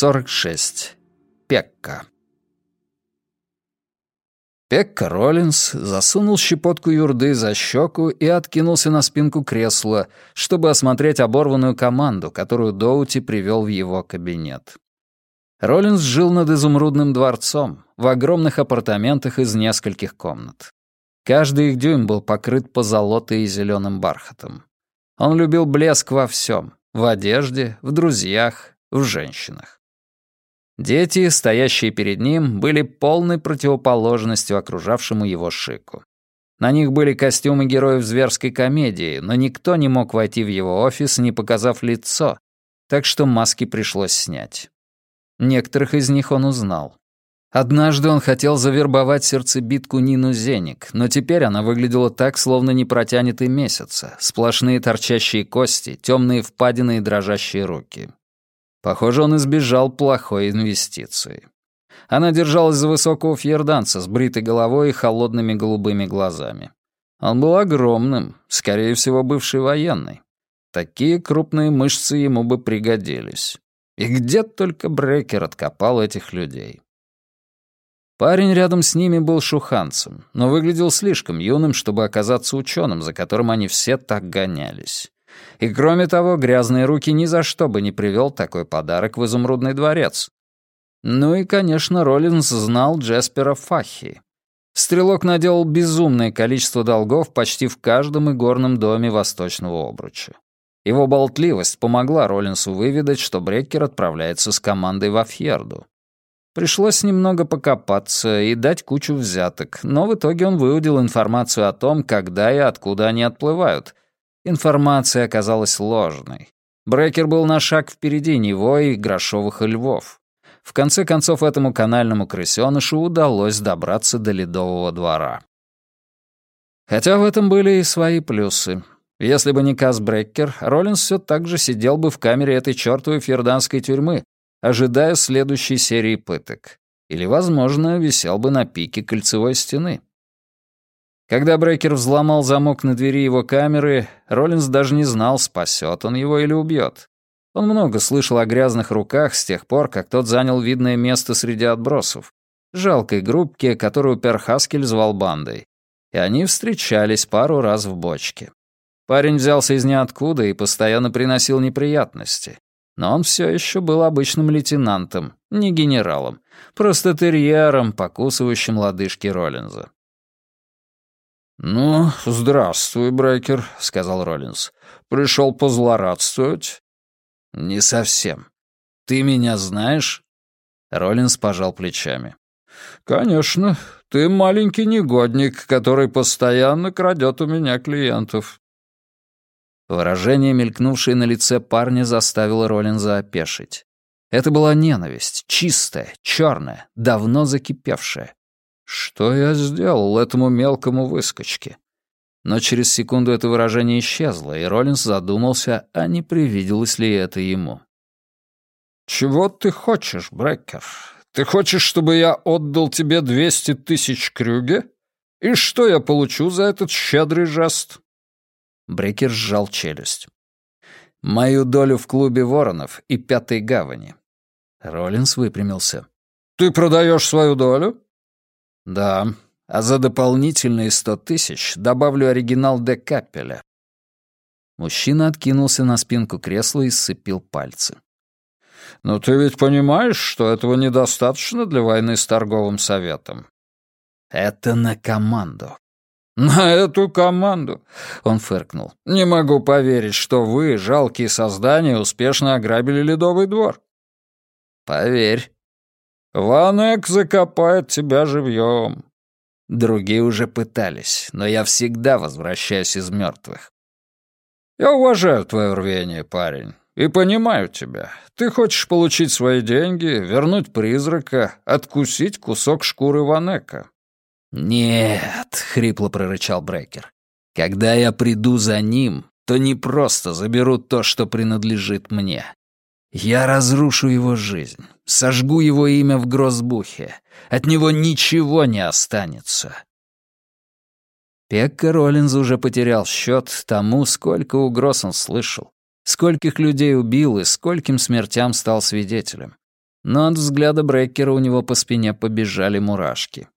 46. Пекка. Пекка Роллинс засунул щепотку юрды за щеку и откинулся на спинку кресла, чтобы осмотреть оборванную команду, которую Доути привел в его кабинет. Роллинс жил над изумрудным дворцом, в огромных апартаментах из нескольких комнат. Каждый их дюйм был покрыт позолотой и зеленым бархатом. Он любил блеск во всем — в одежде, в друзьях, в женщинах. Дети, стоящие перед ним, были полной противоположностью окружавшему его шику. На них были костюмы героев зверской комедии, но никто не мог войти в его офис, не показав лицо, так что маски пришлось снять. Некоторых из них он узнал. Однажды он хотел завербовать сердцебитку Нину Зеник, но теперь она выглядела так, словно не протянет и месяца. Сплошные торчащие кости, темные впадины и дрожащие руки. Похоже, он избежал плохой инвестиции. Она держалась за высокого фьерданца с бритой головой и холодными голубыми глазами. Он был огромным, скорее всего, бывший военный. Такие крупные мышцы ему бы пригодились. И где только Брекер откопал этих людей. Парень рядом с ними был шуханцем, но выглядел слишком юным, чтобы оказаться ученым, за которым они все так гонялись. И кроме того, грязные руки ни за что бы не привел такой подарок в изумрудный дворец. Ну и, конечно, Роллинс знал Джеспера Фахи. Стрелок наделал безумное количество долгов почти в каждом игорном доме Восточного Обруча. Его болтливость помогла Роллинсу выведать, что Бреккер отправляется с командой во Фьерду. Пришлось немного покопаться и дать кучу взяток, но в итоге он выудил информацию о том, когда и откуда они отплывают — Информация оказалась ложной. Брекер был на шаг впереди него и грошовых львов. В конце концов, этому канальному крысёнышу удалось добраться до ледового двора. Хотя в этом были и свои плюсы. Если бы не Каз Бреккер, Роллинс все так же сидел бы в камере этой чертовой ферданской тюрьмы, ожидая следующей серии пыток. Или, возможно, висел бы на пике кольцевой стены. Когда Брекер взломал замок на двери его камеры, Роллинс даже не знал, спасет он его или убьет. Он много слышал о грязных руках с тех пор, как тот занял видное место среди отбросов. Жалкой группке, которую Перхаскель звал бандой. И они встречались пару раз в бочке. Парень взялся из ниоткуда и постоянно приносил неприятности. Но он все еще был обычным лейтенантом, не генералом, просто терьером, покусывающим лодыжки Роллинза. «Ну, здравствуй, Брекер», — сказал Роллинс. «Пришел позлорадствовать?» «Не совсем. Ты меня знаешь?» Роллинс пожал плечами. «Конечно. Ты маленький негодник, который постоянно крадет у меня клиентов». Выражение, мелькнувшее на лице парня, заставило Роллинза опешить. Это была ненависть, чистая, черная, давно закипевшая. Что я сделал этому мелкому выскочке? Но через секунду это выражение исчезло, и Роллинс задумался, а не привиделось ли это ему. «Чего ты хочешь, Брекер? Ты хочешь, чтобы я отдал тебе двести тысяч крюге? И что я получу за этот щедрый жест?» Брекер сжал челюсть. «Мою долю в клубе воронов и пятой гавани». Роллинс выпрямился. «Ты продаешь свою долю?» «Да, а за дополнительные сто тысяч добавлю оригинал Де Каппеля». Мужчина откинулся на спинку кресла и сцепил пальцы. «Но ты ведь понимаешь, что этого недостаточно для войны с торговым советом?» «Это на команду». «На эту команду?» — он фыркнул. «Не могу поверить, что вы, жалкие создания, успешно ограбили Ледовый двор». «Поверь, Ванек закопает тебя живьем. Другие уже пытались, но я всегда возвращаюсь из мертвых. Я уважаю твое рвение, парень, и понимаю тебя. Ты хочешь получить свои деньги, вернуть призрака, откусить кусок шкуры Ванека. «Нет», — хрипло прорычал Брекер. «Когда я приду за ним, то не просто заберу то, что принадлежит мне. Я разрушу его жизнь, сожгу его имя в Грозбухе. От него ничего не останется. Пекка Роллинз уже потерял счет тому, сколько угроз он слышал, скольких людей убил и скольким смертям стал свидетелем. но от взгляда Бреккера у него по спине побежали мурашки.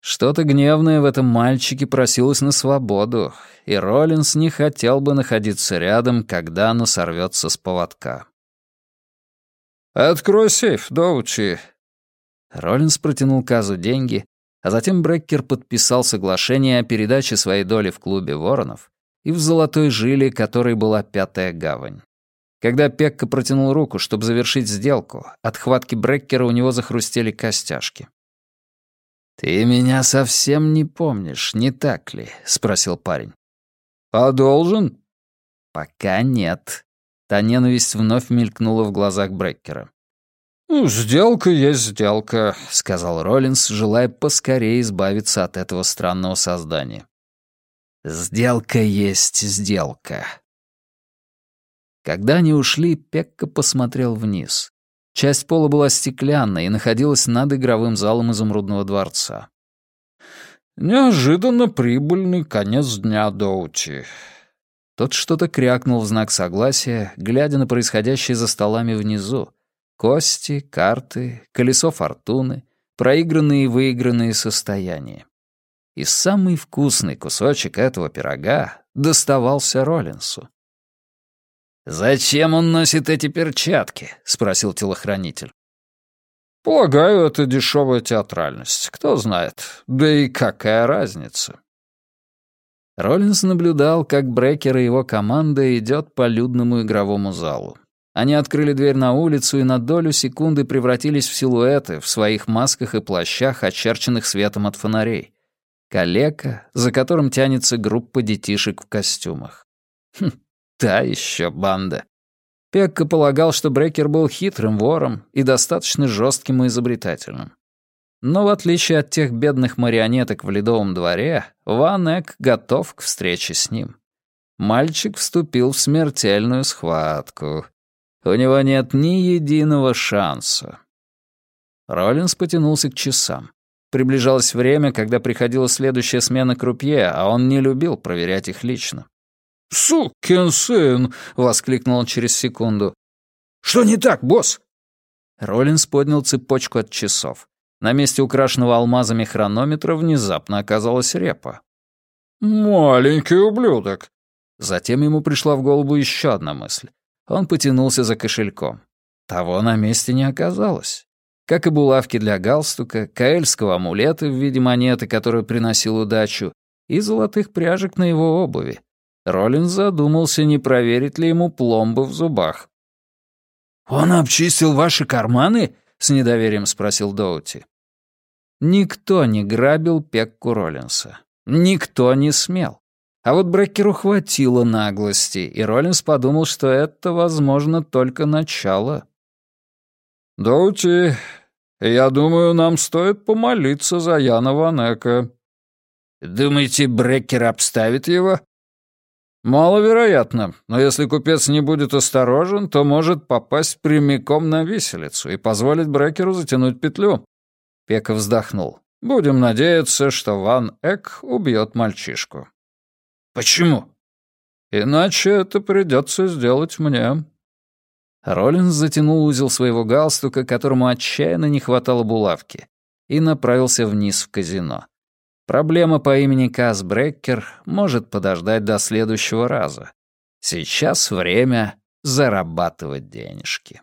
Что-то гневное в этом мальчике просилось на свободу, и Роллинс не хотел бы находиться рядом, когда оно сорвется с поводка. «Открой сейф, Доучи». Роллинс протянул Казу деньги, а затем Бреккер подписал соглашение о передаче своей доли в клубе воронов и в золотой жиле, которой была пятая гавань. Когда Пекка протянул руку, чтобы завершить сделку, от хватки Бреккера у него захрустели костяшки. «Ты меня совсем не помнишь, не так ли?» — спросил парень. «А должен?» «Пока нет». Та ненависть вновь мелькнула в глазах Бреккера. «Ну, сделка есть сделка», — сказал Роллинс, желая поскорее избавиться от этого странного создания. «Сделка есть сделка». Когда они ушли, Пекка посмотрел вниз. Часть пола была стеклянной и находилась над игровым залом изумрудного дворца. «Неожиданно прибыльный конец дня, Доути». Тот что-то крякнул в знак согласия, глядя на происходящее за столами внизу. Кости, карты, колесо фортуны, проигранные и выигранные состояния. И самый вкусный кусочек этого пирога доставался Роллинсу. «Зачем он носит эти перчатки?» — спросил телохранитель. «Полагаю, это дешевая театральность. Кто знает. Да и какая разница?» Роллинс наблюдал, как Брекер и его команда идет по людному игровому залу. Они открыли дверь на улицу и на долю секунды превратились в силуэты в своих масках и плащах, очерченных светом от фонарей. Калека, за которым тянется группа детишек в костюмах. Хм, Та еще банда. Пекка полагал, что Брекер был хитрым вором и достаточно жестким и изобретательным. Но в отличие от тех бедных марионеток в Ледовом дворе, Ван Эк готов к встрече с ним. Мальчик вступил в смертельную схватку. У него нет ни единого шанса. Роллинс потянулся к часам. Приближалось время, когда приходила следующая смена крупье, а он не любил проверять их лично. «Сукин сын!» — воскликнул он через секунду. «Что не так, босс?» Роллинс поднял цепочку от часов. На месте украшенного алмазами хронометра внезапно оказалась репа. «Маленький ублюдок!» Затем ему пришла в голову еще одна мысль. Он потянулся за кошельком. Того на месте не оказалось. Как и булавки для галстука, каэльского амулета в виде монеты, которую приносил удачу, и золотых пряжек на его обуви. Роллин задумался, не проверить ли ему пломбы в зубах. «Он обчистил ваши карманы?» — с недоверием спросил Доути. Никто не грабил Пекку Роллинса. Никто не смел. А вот Брекеру хватило наглости, и Роллинс подумал, что это, возможно, только начало. «Доути, я думаю, нам стоит помолиться за Яна Ванека». «Думаете, Брекер обставит его?» Маловероятно, но если купец не будет осторожен, то может попасть прямиком на виселицу и позволить брекеру затянуть петлю. Пека вздохнул. Будем надеяться, что Ван Эк убьет мальчишку. Почему? Иначе это придется сделать мне. Роллинс затянул узел своего галстука, которому отчаянно не хватало булавки, и направился вниз в казино. Проблема по имени Каз Бреккер может подождать до следующего раза. Сейчас время зарабатывать денежки.